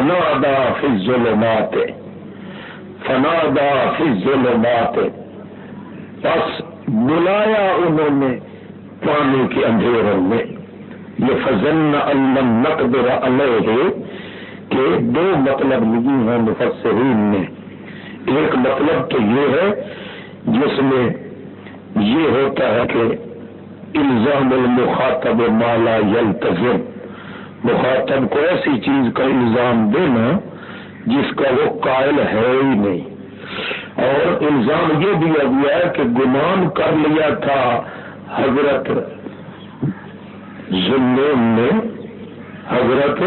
فنادا فی الظلمات. فنادا فی الظلمات. بس بلایا انہوں نے پانی کے اندھیروں میں. یہ فضن علم نقدر علیہ کہ دو مطلب نہیں ہیں مفسرین نے. ایک مطلب تو یہ ہے جس میں یہ ہوتا ہے کہ الزام المخاطب مالا یلتزم مخاطب کو ایسی چیز کا الزام دینا جس کا وہ قائل ہے ہی نہیں۔ اور الزام یہ دیا گیا ہے کہ گمان کر لیا تھا حضرت زنون نے، حضرت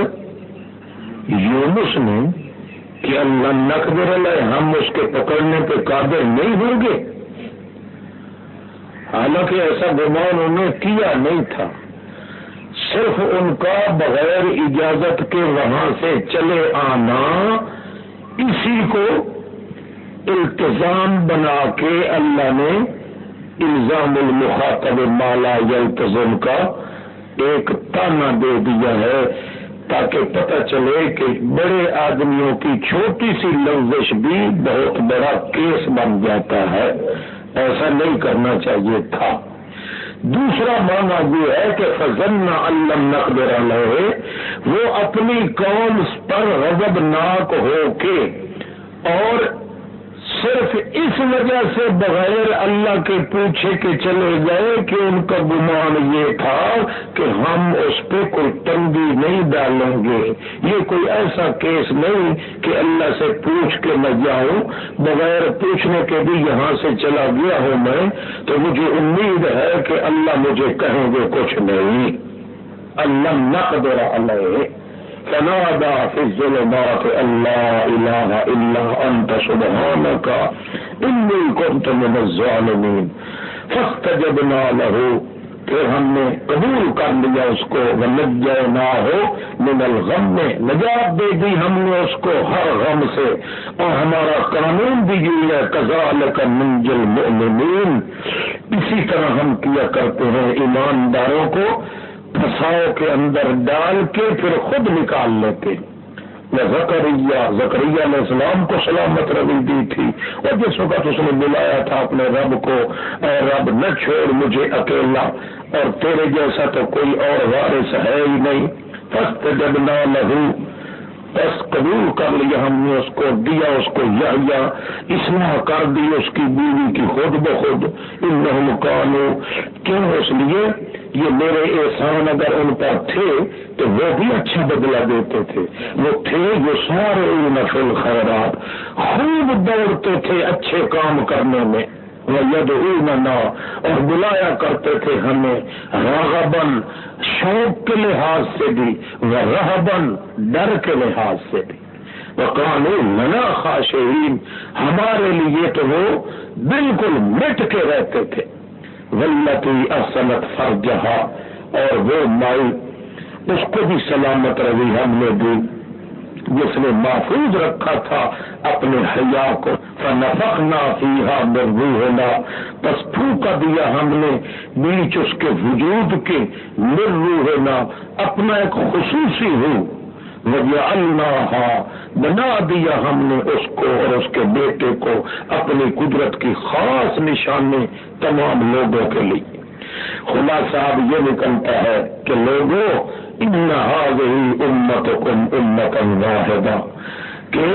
یونس نے، کہ اللہ نقبر علیہ، ہم اس کے پکڑنے پہ قابل نہیں ہوں گے۔ حالانکہ ایسا گمان انہوں نے کیا نہیں تھا۔ صرف ان کا بغیر اجازت کے وہاں سے چلے آنا، اسی کو التظام بنا کے اللہ نے الزام المخاطب مالا یلتظم کا ایک تانا دے دیا ہے تاکہ پتہ چلے کہ بڑے آدمیوں کی چھوٹی سی لفزش بھی بہت بڑا کیس بن جاتا ہے۔ ایسا نہیں کرنا چاہیے تھا۔ دوسرا معنی یہ ہے کہ فضن علم نقدر علیہ وہ اپنی قوم پر غضبناک ہو کے اور صرف اس وجہ سے بغیر اللہ کے پوچھے کے چلے گئے کہ ان کا گمان یہ تھا کہ ہم اس پہ کوئی تنگی نہیں ڈالیں گے۔ یہ کوئی ایسا کیس نہیں کہ اللہ سے پوچھ کے میں جاؤں، بغیر پوچھنے کے بھی یہاں سے چلا گیا ہوں میں، تو مجھے امید ہے کہ اللہ مجھے کہیں گے کچھ نہیں۔ اللہ نقدر علیہ۔ فنادى في الظلمات لا إله إلا أنت سبحانك إني كنت من الظالمين. فاستجبنا له پھر ہم نے قبول کر لیا اس کو نج نہ ہو من الغم میں نجات دے دی ہم نے اس کو ہر غم سے۔ اور ہمارا قانون بھی یہ ہے کزال کا منجل مؤمنین اسی طرح ہم کیا کرتے ہیں، ایمانداروں کو پھنساؤ کے اندر ڈال کے پھر خود نکال لیتے۔ زکریہ زکریہ علیہ السلام کو سلامت روی دی تھی۔ اور جس وقت اس نے بلایا تھا اپنے رب کو، اے رب نہ چھوڑ مجھے اکیلا، اور تیرے جیسا تو کوئی اور وارث ہے ہی نہیں۔ فسٹ جب نہ لہو بس قبول کر لیا ہم نے اس کو، دیا اس کو یا اسنا کر دی اس کی بیوی کی خود بخود۔ ان کانو، کیوں اس لیے؟ یہ میرے احسان اگر ان پر تھے تو وہ بھی اچھا بدلا دیتے تھے۔ وہ تھے جو سارے نفل خیرات خوب دوڑتے تھے اچھے کام کرنے میں۔ ید اور بلایا کرتے تھے ہمیں۔ راغبن شوق کے لحاظ سے بھی۔ وہ رہبن ڈر کے لحاظ سے بھی۔ وہ قانون منا خاشین ہمارے لیے تو وہ بالکل مٹ کے رہتے تھے۔ ولتی اصنت فرجہا۔ اور وہ مائی اس کو بھی سلامت روی ہم نے دی، جس نے محفوظ رکھا تھا اپنے حیا کو۔ فنفق نہ فیحا مربو ہونا بس پھونکا دیا ہم نے بیچ اس کے وجود کے مرو ہونا اپنا ایک خصوصی ہوں اللہ بنا دیا ہم نے اس کو اور اس کے بیٹے کو اپنی قدرت کی خاص نشانی تمام لوگوں کے لیے۔ خدا صاحب یہ نکلتا ہے کہ لوگوں امت کم امت واحدہ کہ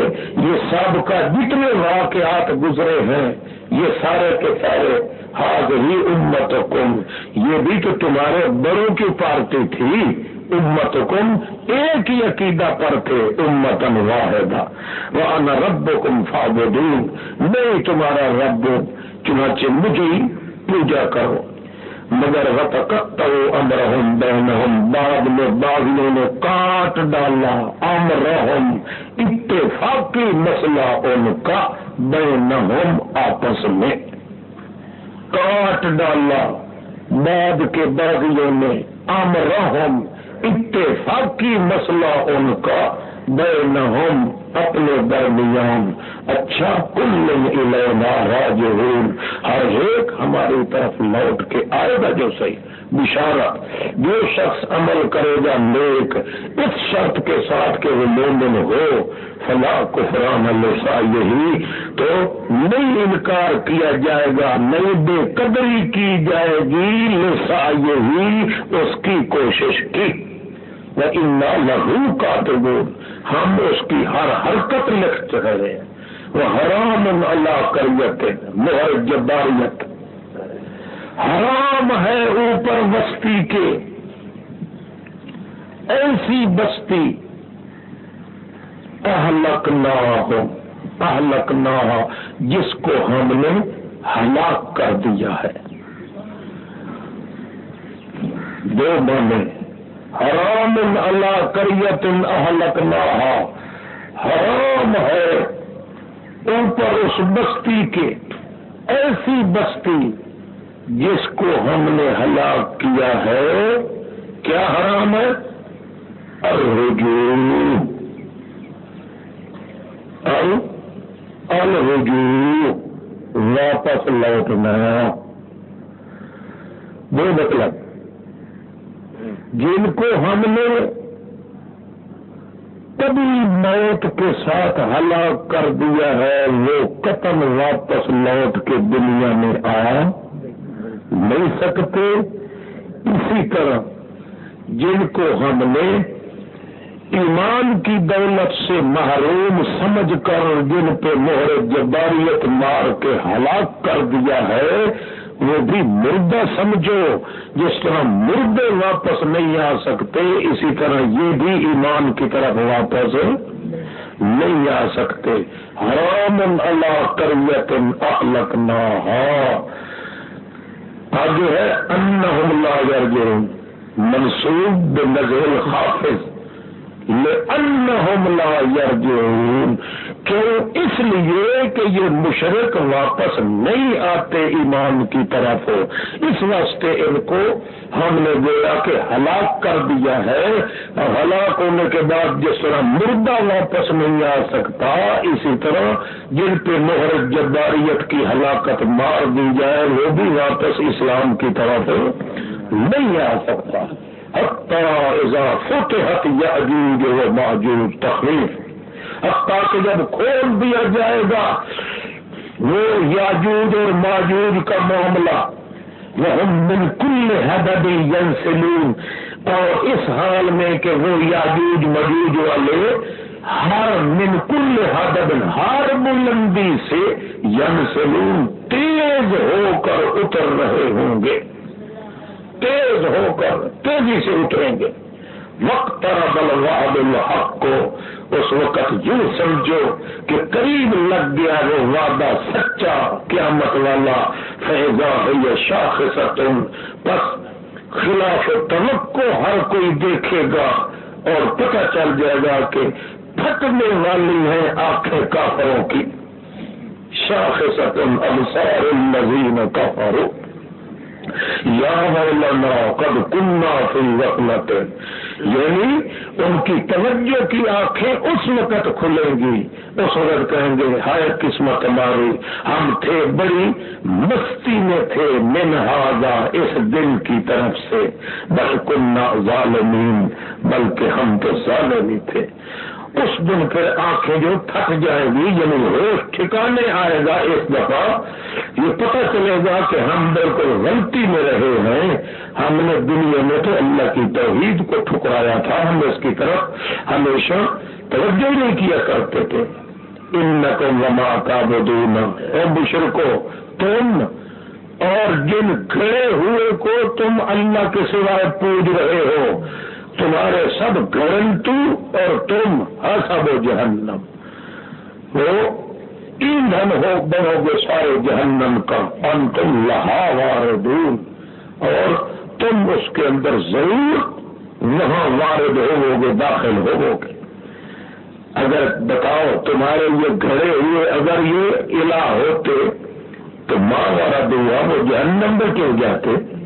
یہ سب کا جتنے واقعات گزرے ہیں، یہ سارے کے سارے حاض ہی امت کم یہ بھی تو تمہارے بڑوں کی پارٹی تھی۔ امت کم ایک ہی عقیدہ پر تھے امتن واحدہ۔ وہ رب کم فاغدین نہیں تمہارا رب چنانچہ مجھے پوجا کرو۔ مگر امرحم بینہم بعد میں باغیوں نے کاٹ ڈالا امرحم اتفاقی مسئلہ ان کا بینہم آپس میں۔ کاٹ ڈالا، بعد کے باغیوں نے امرحم اتفاقی مسئلہ ان کا بینہم اپنے درمیان۔ اچھا کل الینا راج ہر ایک ہماری طرف لوٹ کے آئے گا جو صحیح۔ بشارت، جو شخص عمل کرے گا نیک، اس شرط کے ساتھ کہ وہ مومن ہو۔ فلا کفران اللہ یہی تو نہیں انکار کیا جائے گا، نہیں بے قدری کی جائے گی، لسا، یہی اس کی کوشش کی۔ لہو کا تو ہم اس کی ہر حرکت لکھ رہے ہیں۔ وہ حرام اللہ کریت مہر جباریت۔ حرام ہے اوپر بستی کے۔ ایسی بستی۔ اہلک نہ ہو اہلک نہ ہو جس کو ہم نے ہلاک کر دیا ہے۔ دو مانے حرام اللہ کریت اہلک نہ حرام ہے اوپر اس بستی کے ایسی بستی جس کو ہم نے ہلاک کیا ہے۔ کیا حرام ہے؟ الرجوع۔ الرجوع، واپس لوٹنا۔ وہ مطلب۔ جن کو ہم نے کبھی موت کے ساتھ ہلاک کر دیا ہے، وہ قتل واپس لوٹ کے دنیا میں آ نہیں سکتے۔ اسی طرح جن کو ہم نے ایمان کی دولت سے محروم سمجھ کر جن پہ مہر جباریت مار کے ہلاک کر دیا ہے وہ بھی مردہ سمجھو، جس طرح مردے واپس نہیں آ سکتے، اسی طرح یہ بھی ایمان کی طرف واپس نہیں آ سکتے۔ حرام اللہ کریت نہ آگے ہے ان لا منصوب نظر حافظ ان لا یرجعون۔ کیوں اس لیے کہ یہ مشرق واپس نہیں آتے ایمان کی طرف۔ اس واسطے ان کو ہم نے گویا کہ ہلاک کر دیا ہے۔ اور ہلاک ہونے کے بعد جس طرح مردہ واپس نہیں آ سکتا، اسی طرح جن پہ مہر جباریت کی ہلاکت مار دی جائے، وہ بھی واپس اسلام کی طرف نہیں آ سکتا۔ فتحت یاجوج و ماجوج تخلیف۔ حتیٰ کہ جب کھول دیا جائے گا، وہ یاجوج اور ماجوج کا معاملہ وہ من کل حدب ینسلون۔ اور اس حال میں کہ وہ یاجوج مجوج والے ہر من کل حدب ہر بلندی سے ینسلون، تیز ہو کر اتر رہے ہوں گے۔ تیز ہو کر، تیزی سے اٹھیں گے۔ وقت الحق کو اس وقت یوں سمجھو کہ قریب لگ گیا وہ وعدہ سچا قیامت والا فیضا ہے شاخ ستم بس خلاف توقع ہر کوئی دیکھے گا اور پتہ چل جائے گا کہ پھٹنے والی ہیں آنکھیں کافروں کی۔ شاخ ستم انصار النظیم کافروں یا مولانا، قد کنہ فی وقت یعنی ان کی توجہ کی آنکھیں اس وقت کھلیں گی۔ اس وقت کہیں گے، ہائے قسمت ہماری ہم تھے بڑی مستی میں تھے منہادا اس دل کی طرف سے۔ بلکہ نہ ظالمین، بلکہ ہم تو ظالمی تھے۔ اس دن پھر آنکھیں جو تھک جائیں گی یعنی ہوش ٹھکانے آئے گا ایک دفعہ، یہ پتہ چلے گا کہ ہم بالکل غلطی میں رہے ہیں۔ ہم نے دنیا میں تو اللہ کی توحید کو ٹھکرایا تھا، ہم اس کی طرف ہمیشہ توجہ نہیں کیا کرتے تھے۔ ان وما کا بدون اے بشرکو تم اور جن کھڑے ہوئے کو تم اللہ کے سوائے پوج رہے ہو۔ تمہارے سب گرنٹو اور تم سب جہنم۔ وہ ایندھن ہو، بنو گے سارے جہنم کا۔ ان تم لہا وارد اور تم اس کے اندر ضرور وہاں وارد ہو گے داخل ہو گے اگر بتاؤ تمہارے یہ گھڑے ہوئے، اگر یہ الہ ہوتے، تو ماں والا دعا وہ جہنم میں کیوں جاتے؟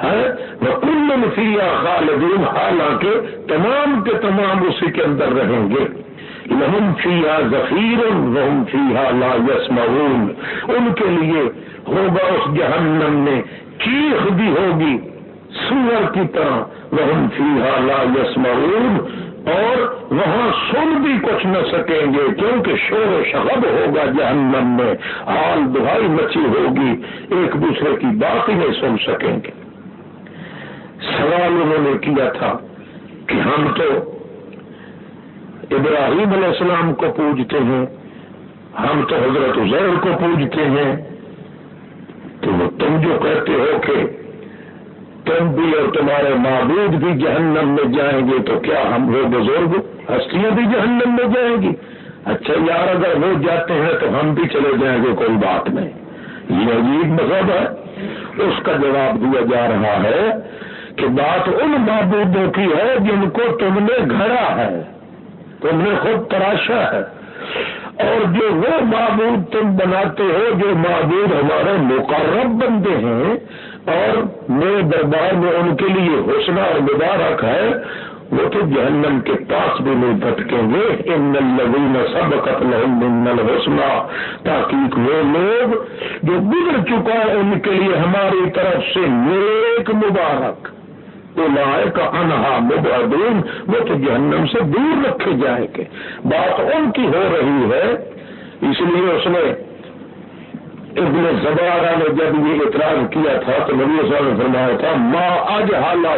کل فیا خالدین، حالانکہ تمام کے تمام اسی کے اندر رہیں گے۔ لہم فیا ذخیر، وہم فیا لا یسمعون۔ ان کے لیے ہوگا اس جہنم میں چیخ بھی ہوگی، سور کی طرح۔ وہ فی لا یسمعون۔ اور وہاں سن بھی کچھ نہ سکیں گے، کیونکہ شور و شغب ہوگا جہنم میں۔ آل دہائی مچی ہوگی، ایک دوسرے کی بات ہی نہیں سن سکیں گے۔ سوال انہوں نے کیا تھا کہ ہم تو ابراہیم علیہ السلام کو پوجتے ہیں، ہم تو حضرت عزیر کو پوجتے ہیں۔ تو وہ تم جو کہتے ہو کہ تم بھی اور تمہارے معبود بھی جہنم میں جائیں گے، تو کیا ہم وہ بزرگ ہستیاں بھی جہنم میں جائیں گی؟ اچھا یار، اگر وہ جاتے ہیں تو ہم بھی چلے جائیں گے، کوئی بات نہیں۔ یہ عجیب مذہب ہے۔ اس کا جواب دیا جا رہا ہے کہ بات ان معبودوں کی ہے جن کو تم نے گھڑا ہے، تم نے خود تراشا ہے۔ اور جو وہ معبود تم بناتے ہو، جو معبود ہمارے مقرب بندے ہیں، اور میرے دربار میں ان کے لیے حوصلہ اور مبارک ہے، وہ تو جہنم کے پاس بھی نہیں بھٹکیں گے۔ ان لوین سب قتل حوصلہ تاکہ وہ لوگ جو گزر چکا ہے ان کے لیے ہماری طرف سے نیک مبارک۔ کا انہا مبادون وہ تو جہنم سے دور رکھے جائیں گے۔ بات ان کی ہو رہی ہے، اس لیے اس نے ابن زبارہ نے جب یہ اعتراض کیا تھا تو نبی صاحب نے فرمایا تھا ماں اج حالہ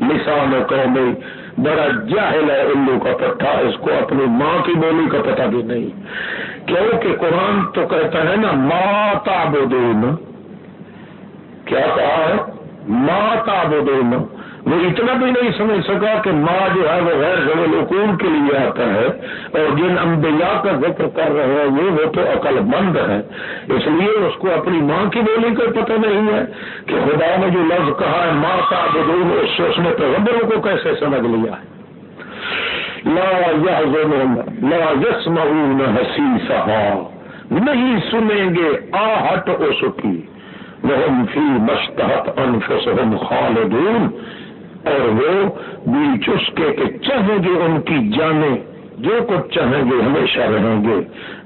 لسان قومی بڑا جاہل ہے الو کا پٹھا، اس کو اپنی ماں کی بولی کا پتہ بھی نہیں۔ کیونکہ قرآن تو کہتا ہے نا ماں تابدون کیا کہا ماں تابدون وہ اتنا بھی نہیں سمجھ سکا کہ ماں جو ہے وہ غیر زبل کے لیے آتا ہے اور جن انبیاء کا ذکر کر رہے ہیں یہ وہ تو عقل مند ہے اس لیے اس کو اپنی ماں کی بولی کا پتہ نہیں ہے کہ خدا نے جو لفظ کہا ہے، ماں کا بدون اس سے اس نے پیغمبروں کو کیسے سمجھ لیا ہے؟ لا لا یسمعون حسیسہا۔ نہیں سنیں گے آہٹ اس کی۔ وہ فی مشتحت انفسهم خالدون۔ اور وہ بیچ چسکے کے چاہیں گے ان کی جانیں، جو کچھ چاہیں گے ہمیشہ رہیں گے۔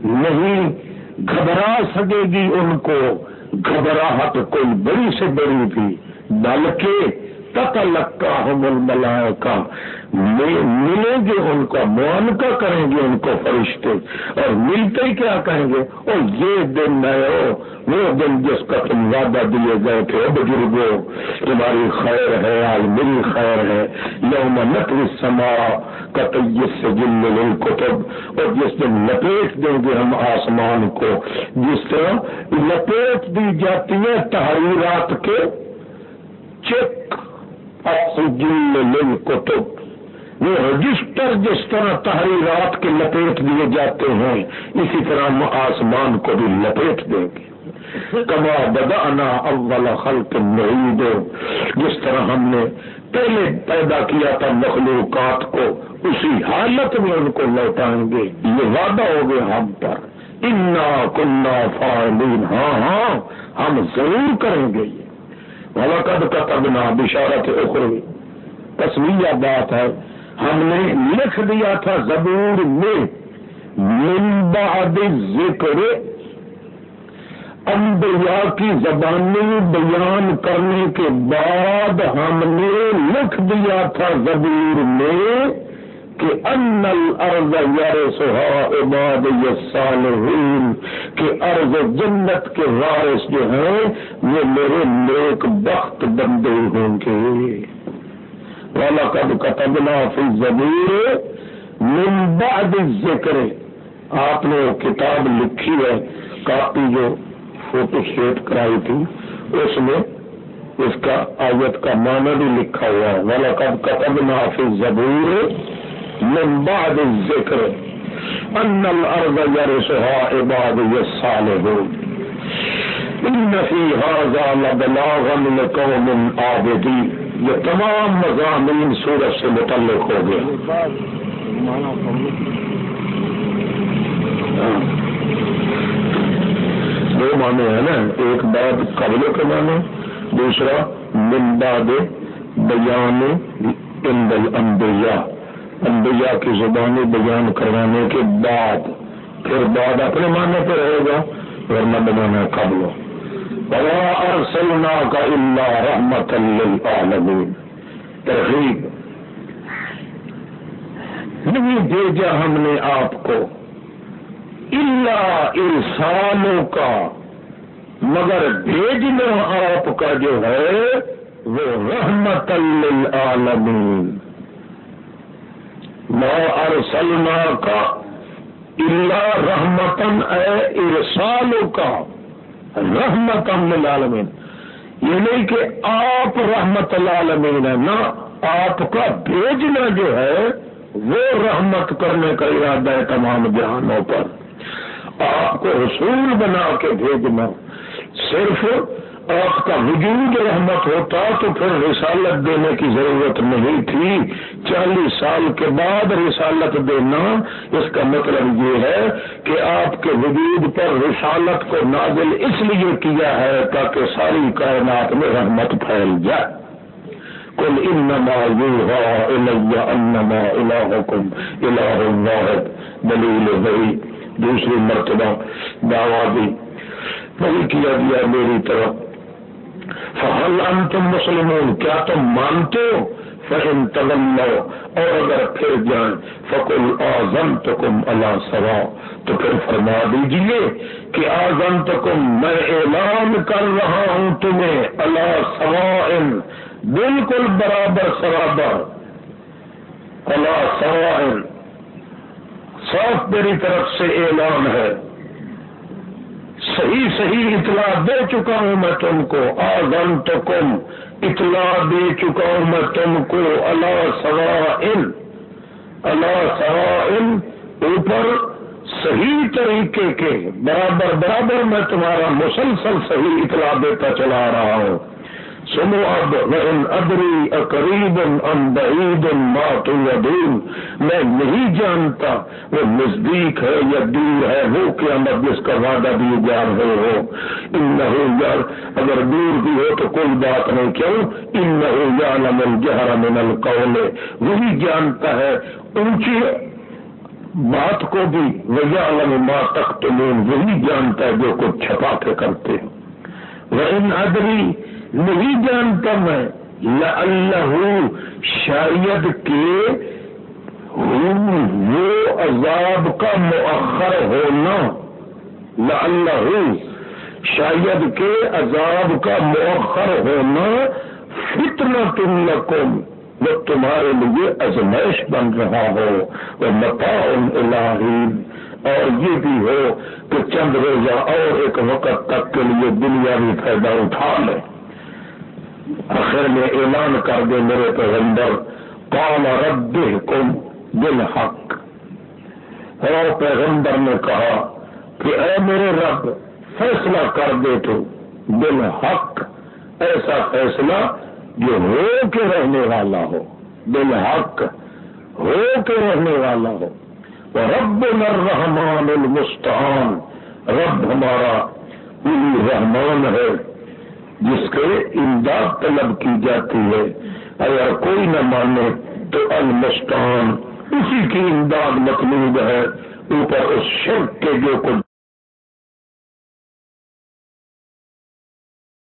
نہیں گھبرا سکے گی ان کو، گھبراہٹ کوئی بڑی سے بڑی بھی۔ بلکہ تک لگتا ملیں گے ان کا معانقہ کریں گے ان کو فرشتے۔ اور ملتے ہی کیا کہیں گے؟ اور یہ دن نئے وہ دن جس کا تم وعدہ دیے گئے تھے۔ بزرگوں، تمہاری خیر ہے، آج میری خیر ہے۔ یوم نقل سما کا سے جن میں کتب۔ اور جس دن لپیٹ دیں گے ہم آسمان کو، جس طرح لپیٹ دی جاتی ہے تحریرات کے چیک جن کتب۔ وہ رجسٹر جس طرح تحریرات کے لپیٹ دیے جاتے ہیں، اسی طرح ہم آسمان کو بھی لپیٹ دیں گے۔ کما بدانا اول خلق نعید جس طرح ہم نے پہلے پیدا کیا تھا مخلوقات کو، اسی حالت میں ان کو لوٹائیں گے۔ یہ وعدہ ہو گیا ہم پر۔ انا کنہ فارمین ہاں ہاں ہم ضرور کریں گے یہ۔ وقت کا تبنا بشارت اخروی تصویر بات ہے۔ ہم نے لکھ دیا تھا زبور میں، من بعد ذکر انبیاء کی زبانی بیان کرنے کے بعد ہم نے لکھ دیا تھا زبور میں کہ ان الارض یرسها عباد الصالحین، کہ ارض جنت کے وارث جو ہیں، وہ میرے نیک بخت بندے ہوں گے۔ والا کب کتبنا فی زبیر من بعد ذکر آپ نے کتاب لکھی ہے، کاپی جو فوٹو اسٹیٹ کرائی تھی، اس میں اس کا آیت کا معنی بھی لکھا ہوا ہے۔ والا کب کتبنا فی زبیر من بعد ذکر ان الارض یرسها عباد الصالحون۔ ان فی هذا لبلاغا لقوم عابدین یہ تمام مضامین سورج سے متعلق ہو گئے۔ ہاں۔ دو معنی ہے نا، ایک بات قبل کے معنی، دوسرا ممباد بیان انبیاء انبیاء کی زبانی بیان کروانے کے بعد، پھر بعد اپنے معنی پہ رہے گا ورنہ بنانا قبل۔ ارسلنا کا اللہ رحمت للعالمین ترغیب نہیں بھیجا ہم نے آپ کو. اللہ ارسالوں کا مگر بھیجنا آپ کا جو ہے، وہ رحمت للعالمین. ما ارسلنا کا اللہ رحمتن اے ارسالوں کا رحمت العالمین یہ نہیں کہ آپ رحمت العالمین ہے نہ آپ کا بھیجنا جو ہے، وہ رحمت کرنے کا ارادہ ہے تمام جہانوں پر۔ آپ کو رسول بنا کے بھیجنا۔ صرف آپ کا وجود رحمت ہوتا تو پھر رسالت دینے کی ضرورت نہیں تھی۔ چالیس سال کے بعد رسالت دینا، اس کا مطلب یہ ہے کہ آپ کے وجود پر رسالت کو نازل اس لیے کیا ہے تاکہ ساری کائنات میں رحمت پھیل جائے۔ کل انما یوحا انما الہکم الہ واحد، دلیل بھائی دوسری مرتبہ دعوی دی وہی کیا گیا میری طرف۔ فہل تم مسلمون؟ کیا تم مانتے ہو؟ فہم تغل اور اگر پھر جائیں فکل آزم تو کم اللہ سوا تو پھر فرما دیجیے کہ آزم تو کم میں اعلان کر رہا ہوں تمہیں اللہ سوا بالکل برابر سرابر اللہ سوا صاف میری طرف سے اعلان ہے۔ صحیح صحیح اطلاع دے چکا ہوں میں تم کو۔ آزم تو کم اطلاع دے چکا ہوں میں تم کو۔ اللہ سوا ان اللہ سوا ان اوپر صحیح طریقے کے، برابر برابر میں تمہارا مسلسل صحیح اطلاع دیتا چلا رہا ہوں۔ سنو اب ادری اقریب ام بعید ما تدین میں نہیں جانتا وہ نزدیک ہے یا دور ہے، وہ کیا مت جس کا وعدہ دیے جا رہے ہو ان یار، اگر دور بھی ہو تو کوئی بات نہیں۔ کیوں؟ ان نہ جہر من القول۔ وہی جانتا ہے اونچی بات کو بھی۔ وجہ ما تخت وہی جانتا ہے جو کچھ چھپا کے کرتے۔ وہ ان ادری نہیں جانتا میں اللہ شاید کے وہ عذاب کا مؤخر ہونا اللہ شاید کے عذاب کا مؤخر ہونا فتنا تم لکم، وہ تمہارے لیے ازمائش بن رہا ہو، وہ متا اور یہ بھی ہو کہ چند روزہ اور ایک وقت تک کے لیے دنیا بھی فائدہ اٹھا لے۔ آخر میں اعلان کر دے میرے پیغمبر کون رب کم دل حق اور پیغمبر نے کہا کہ اے میرے رب، فیصلہ کر دے تو دل حق ایسا فیصلہ جو ہو کے رہنے والا ہو دل حق ہو کے رہنے والا ہو۔ رب الرحمان المستان رب ہمارا رحمان ہے۔ جس کے امداد طلب کی جاتی ہے۔ اگر کوئی نہ مانے تو المستان اسی کی امداد مطلوب ہے۔ اوپر اس شرک کے جو کچھ